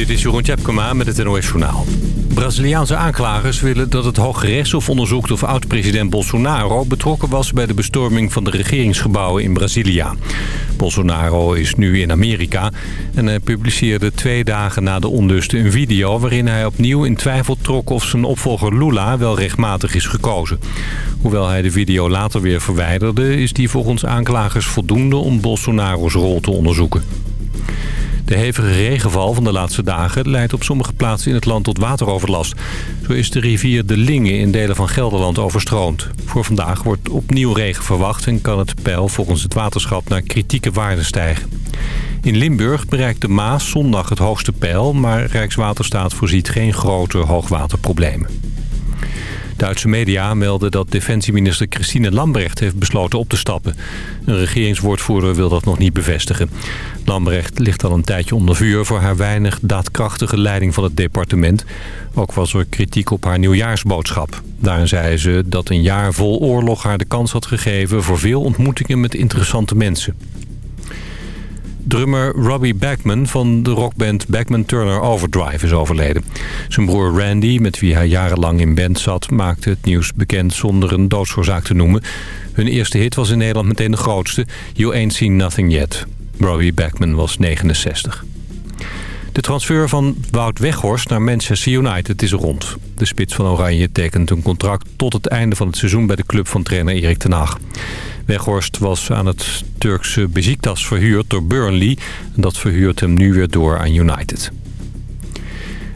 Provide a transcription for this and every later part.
Dit is Jeroen Tjepkema met het NOS Journaal. Braziliaanse aanklagers willen dat het Hoge Rechtshof onderzoekt... of oud-president Bolsonaro betrokken was bij de bestorming van de regeringsgebouwen in Brazilia. Bolsonaro is nu in Amerika en hij publiceerde twee dagen na de onlusten een video... waarin hij opnieuw in twijfel trok of zijn opvolger Lula wel rechtmatig is gekozen. Hoewel hij de video later weer verwijderde... is die volgens aanklagers voldoende om Bolsonaro's rol te onderzoeken. De hevige regenval van de laatste dagen leidt op sommige plaatsen in het land tot wateroverlast. Zo is de rivier De Linge in delen van Gelderland overstroomd. Voor vandaag wordt opnieuw regen verwacht en kan het peil volgens het waterschap naar kritieke waarden stijgen. In Limburg bereikt de Maas zondag het hoogste peil, maar Rijkswaterstaat voorziet geen grote hoogwaterproblemen. Duitse media melden dat defensieminister Christine Lambrecht heeft besloten op te stappen. Een regeringswoordvoerder wil dat nog niet bevestigen. Lambrecht ligt al een tijdje onder vuur voor haar weinig daadkrachtige leiding van het departement. Ook was er kritiek op haar nieuwjaarsboodschap. Daarin zei ze dat een jaar vol oorlog haar de kans had gegeven voor veel ontmoetingen met interessante mensen. Drummer Robbie Backman van de rockband Backman Turner Overdrive is overleden. Zijn broer Randy, met wie hij jarenlang in band zat, maakte het nieuws bekend zonder een doodsoorzaak te noemen. Hun eerste hit was in Nederland meteen de grootste, You Ain't Seen Nothing Yet. Robbie Backman was 69. De transfer van Wout Weghorst naar Manchester United is rond. De spits van Oranje tekent een contract tot het einde van het seizoen bij de club van trainer Erik ten Hag. Weghorst was aan het Turkse Besiktas verhuurd door Burnley. En dat verhuurt hem nu weer door aan United.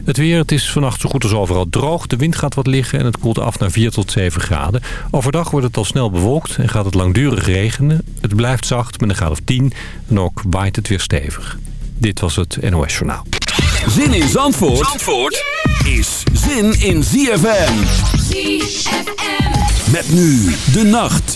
Het weer, het is vannacht zo goed als overal droog. De wind gaat wat liggen en het koelt af naar 4 tot 7 graden. Overdag wordt het al snel bewolkt en gaat het langdurig regenen. Het blijft zacht met een graad of 10 en ook waait het weer stevig. Dit was het NOS Journaal. Zin in Zandvoort, Zandvoort is zin in ZFM. ZFM. Met nu de nacht.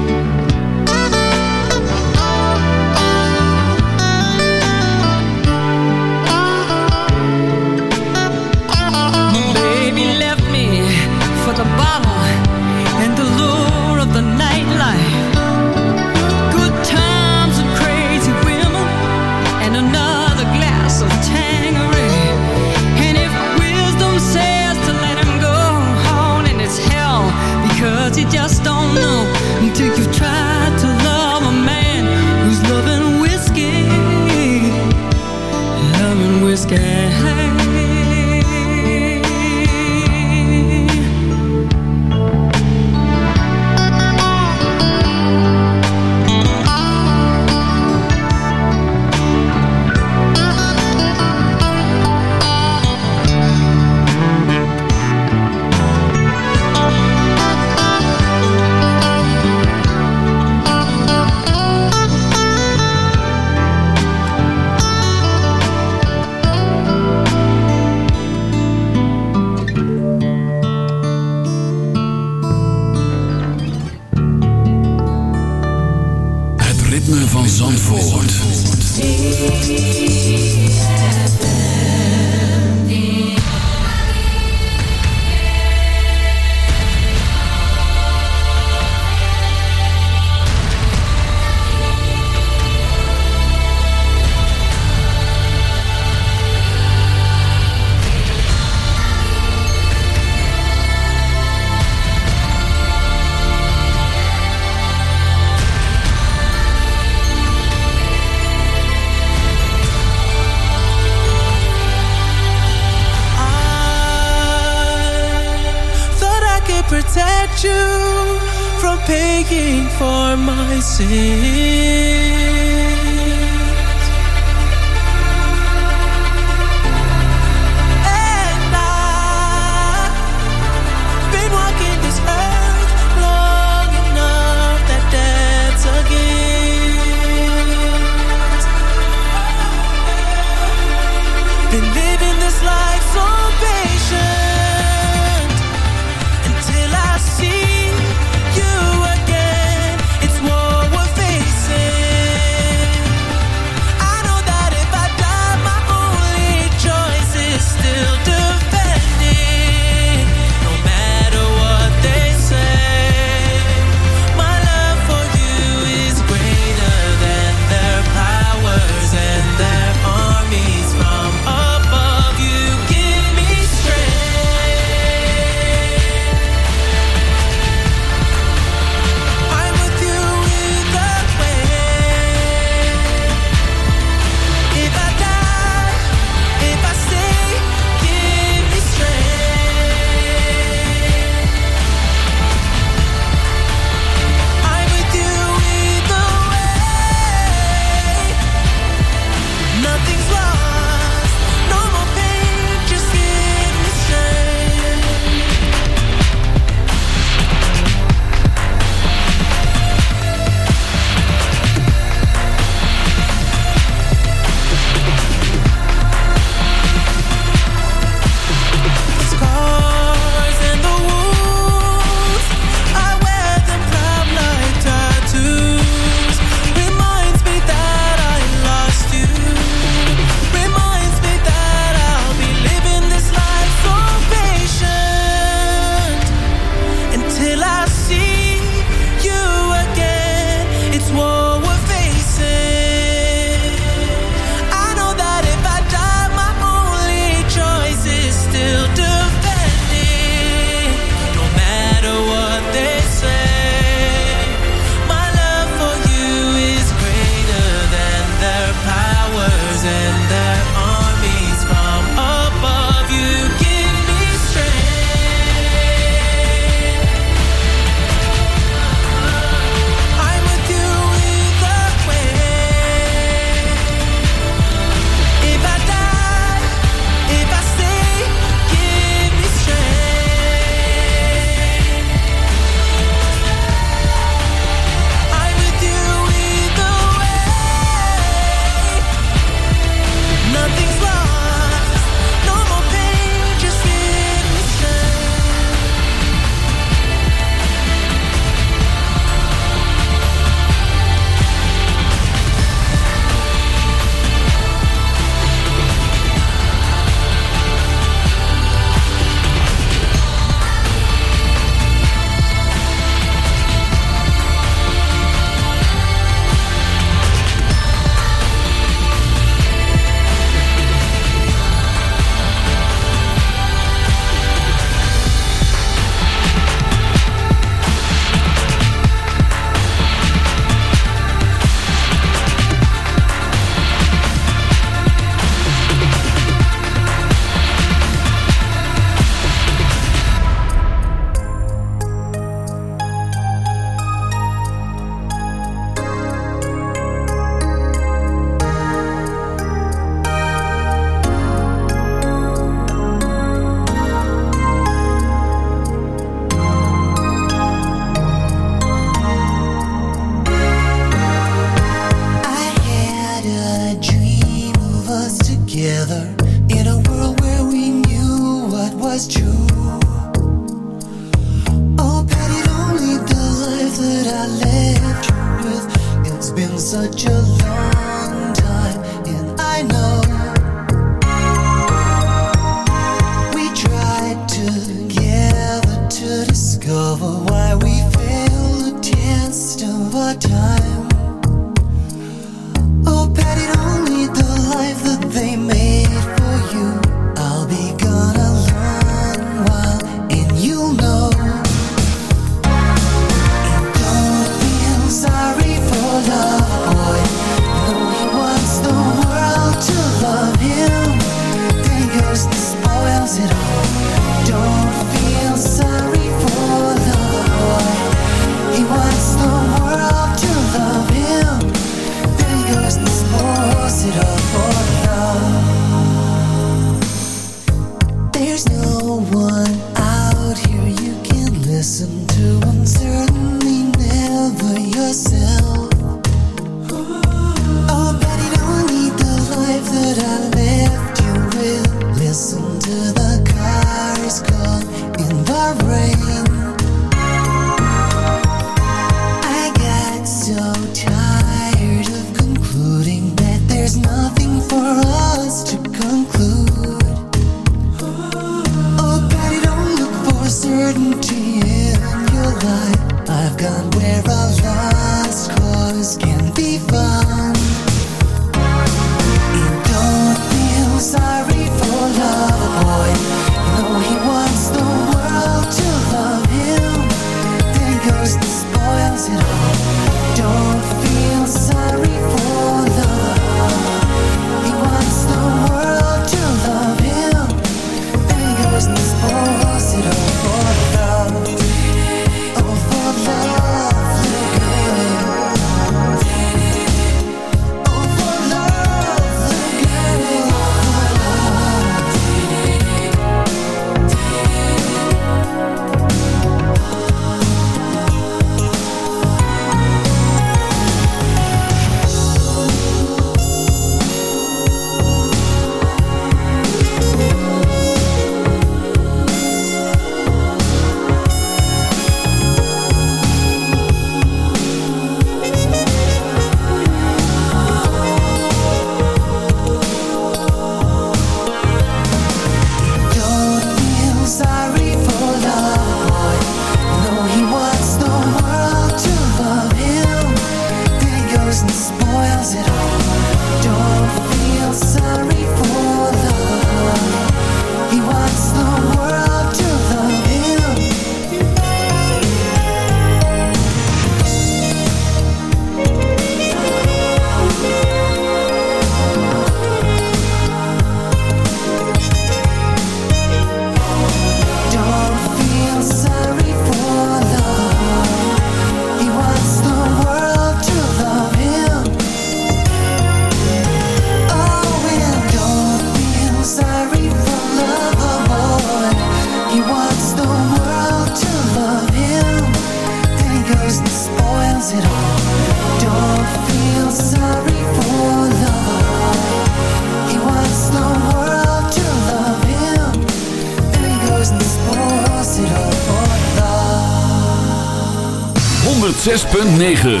9.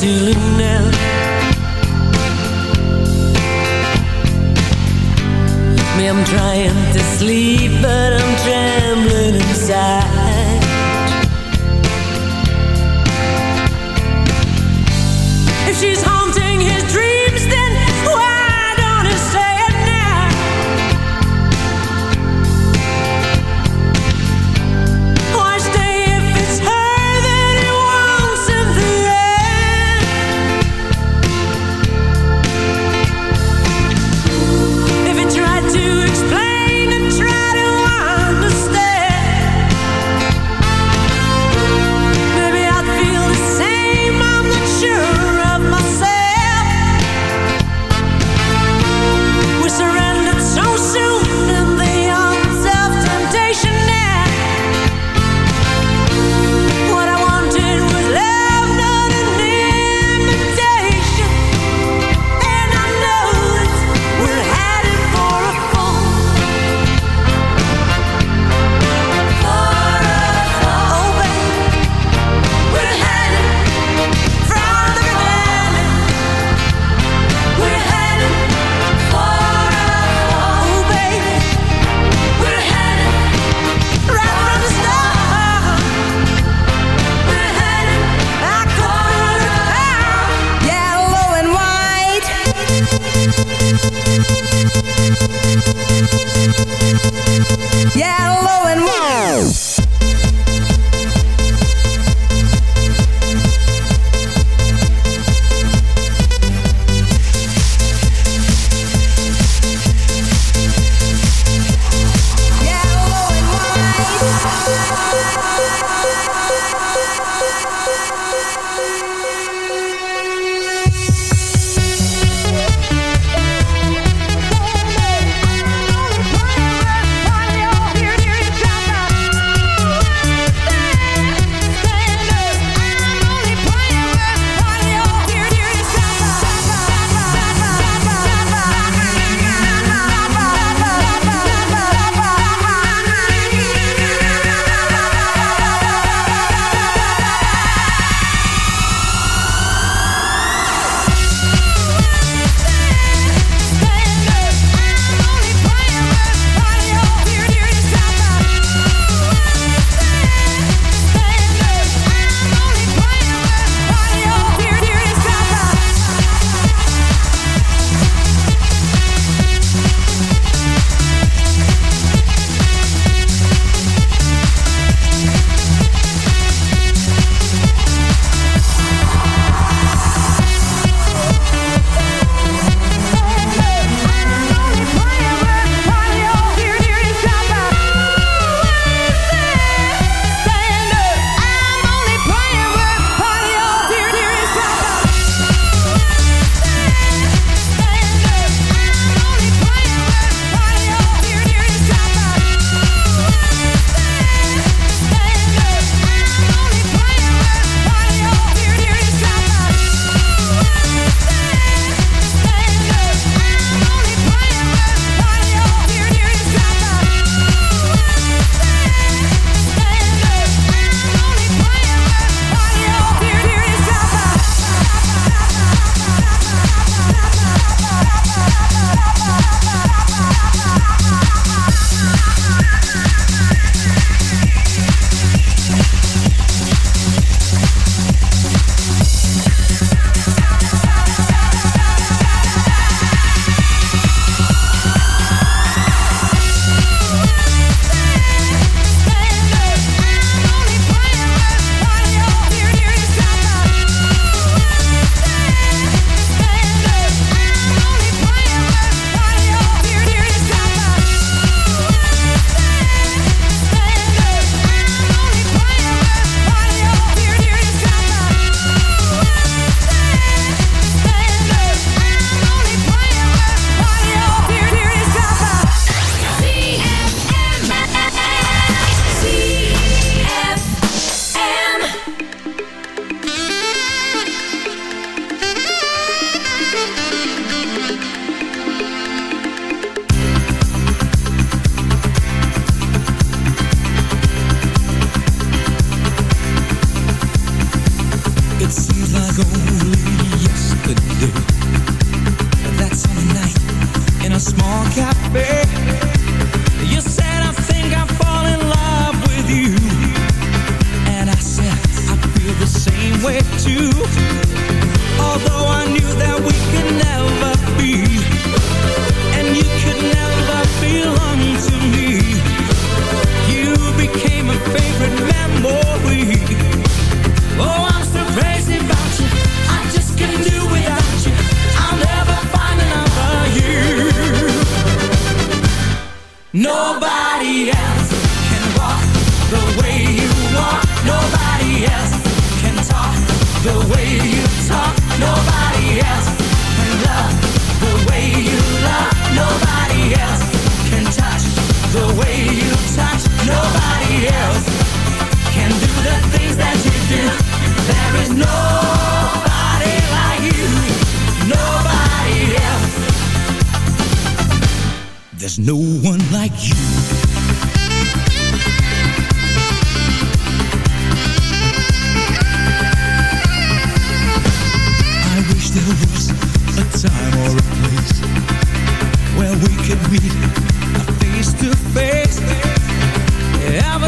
ceiling now. Me, I'm trying to sleep, but I'm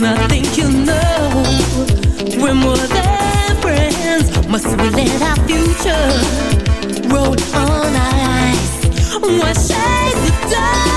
And I think you know We're more than friends. Must we let our future Roll on our eyes Why shade the dark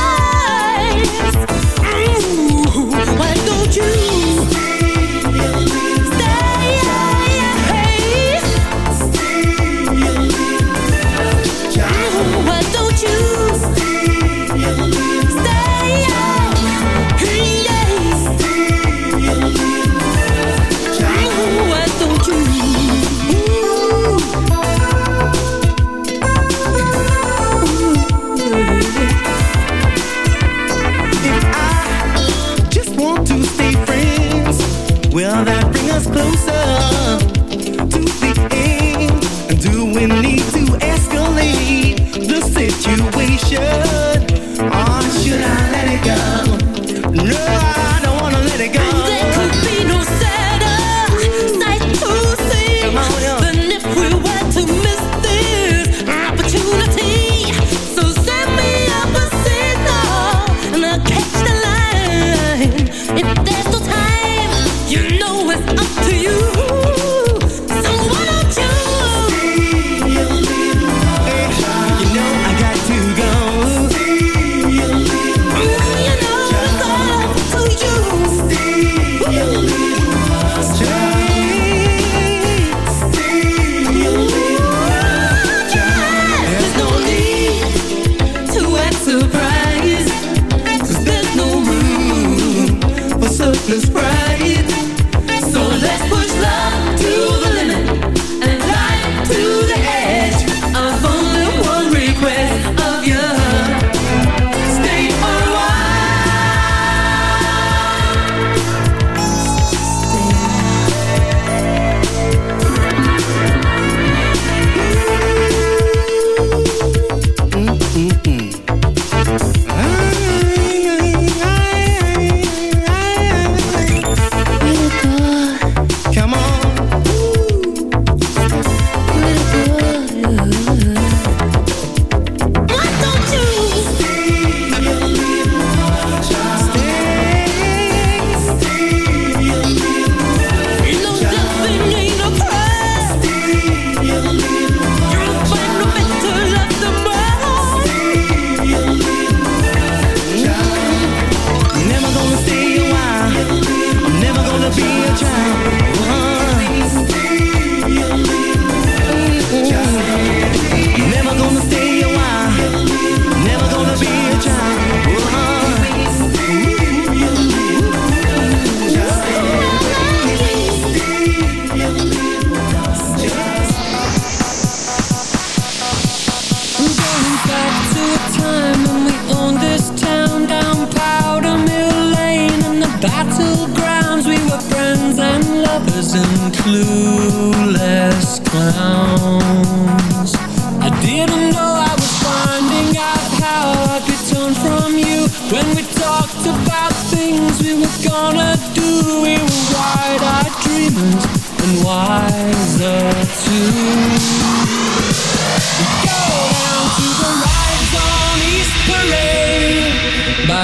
this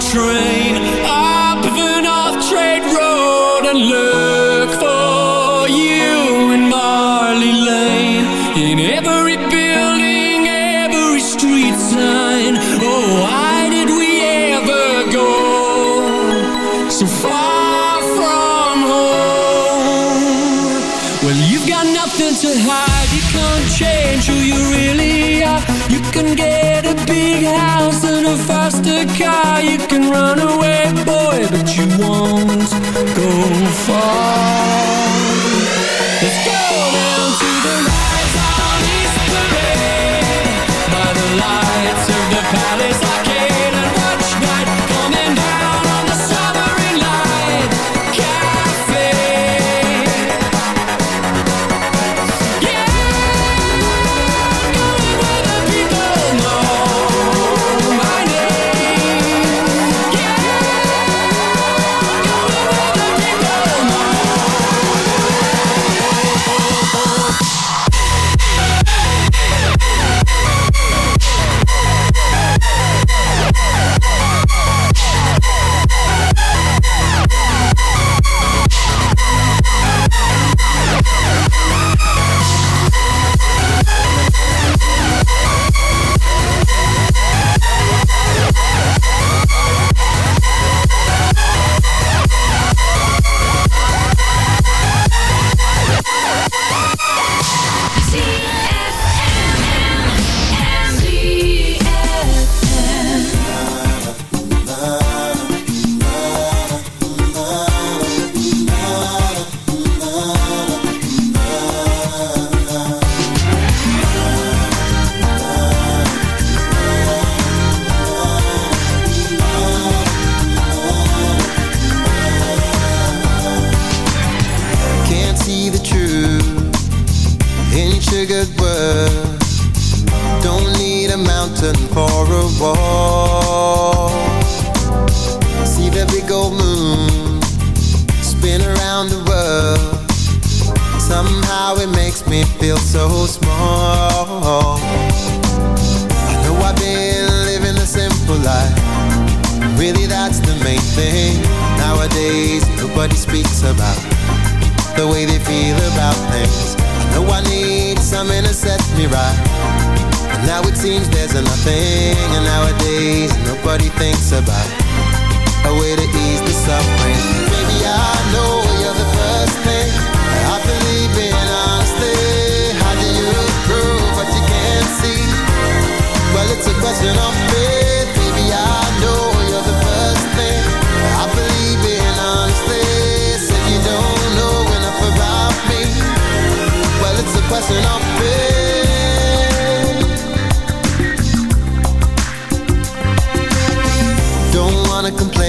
train.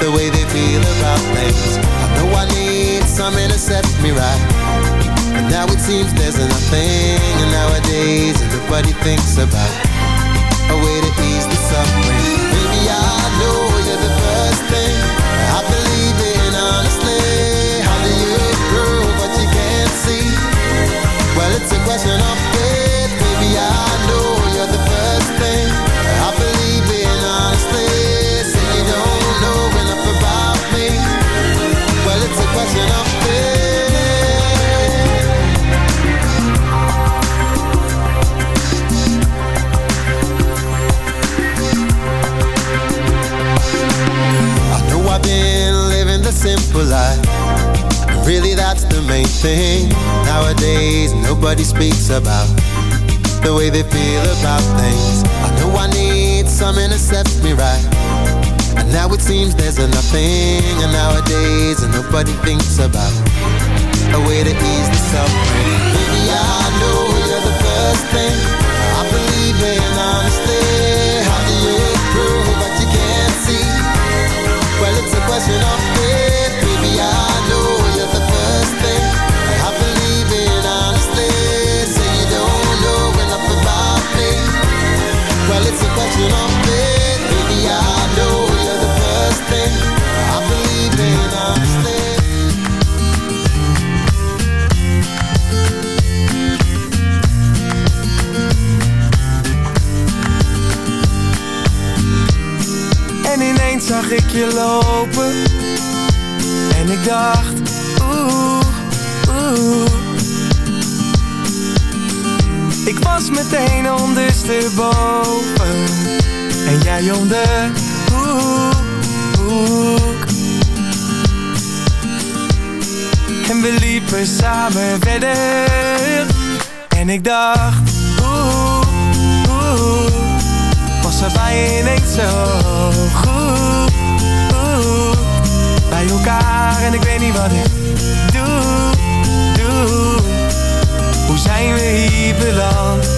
the way they feel about things. I know I need some to set me right. But now it seems there's nothing and nowadays everybody thinks about a way to ease the suffering. Maybe I know you're the really, that's the main thing. Nowadays, nobody speaks about the way they feel about things. I know I need some to set me right. And now it seems there's a nothing. And nowadays, nobody thinks about a way to ease the suffering. Baby, I know you're the first thing ondersteboven En jij om de hoek, En we liepen samen verder. En ik dacht Oeh, oeh. Was er bij ineens zo goed? Bij elkaar en ik weet niet wat ik doe, doe. Hoe zijn we hier beland?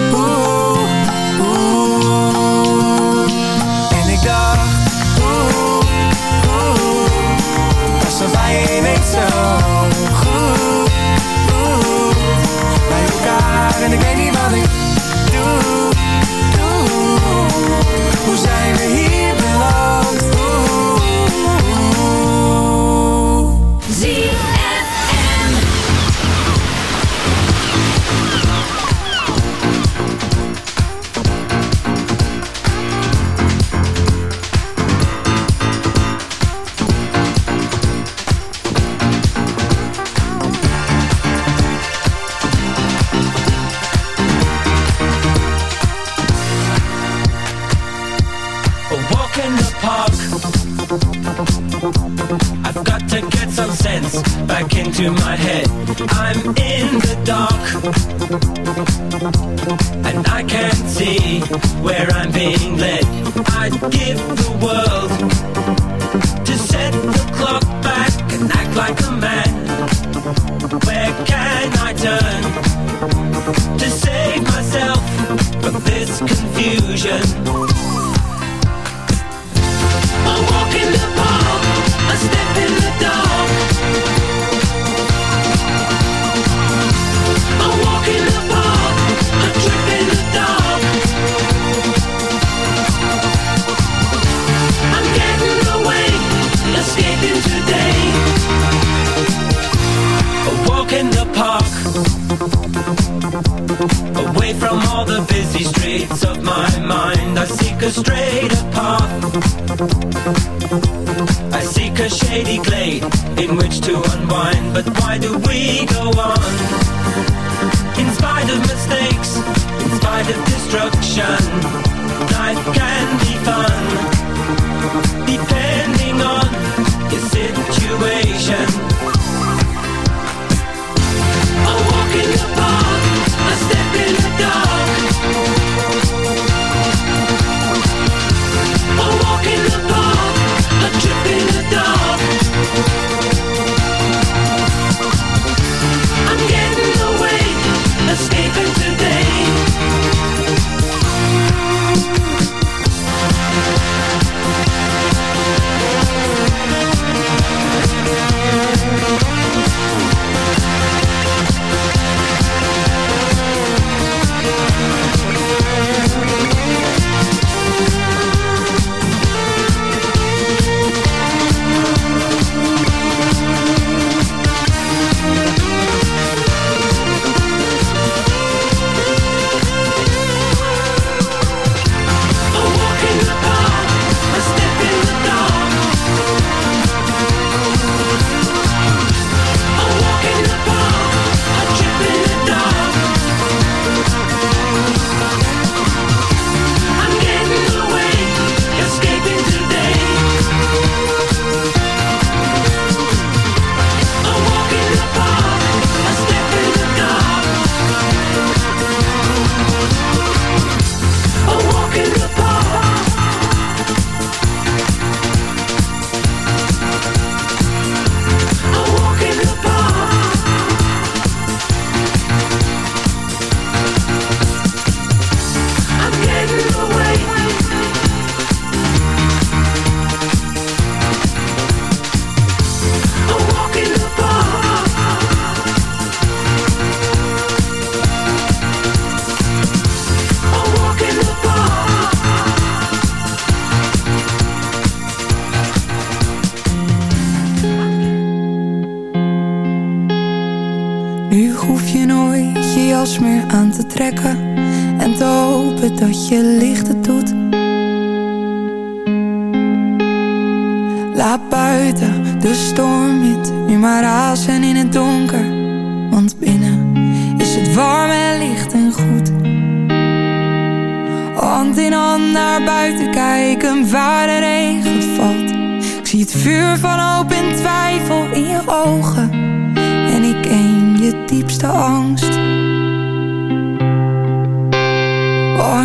See where I'm being led. I'd give the world to set the clock back and act like a man. Where can I turn to save myself from this confusion? From all the busy streets of my mind. I seek a straighter path. I seek a shady glade in which to unwind. But why do we go on? In spite of mistakes, in spite of destruction, life can be fun.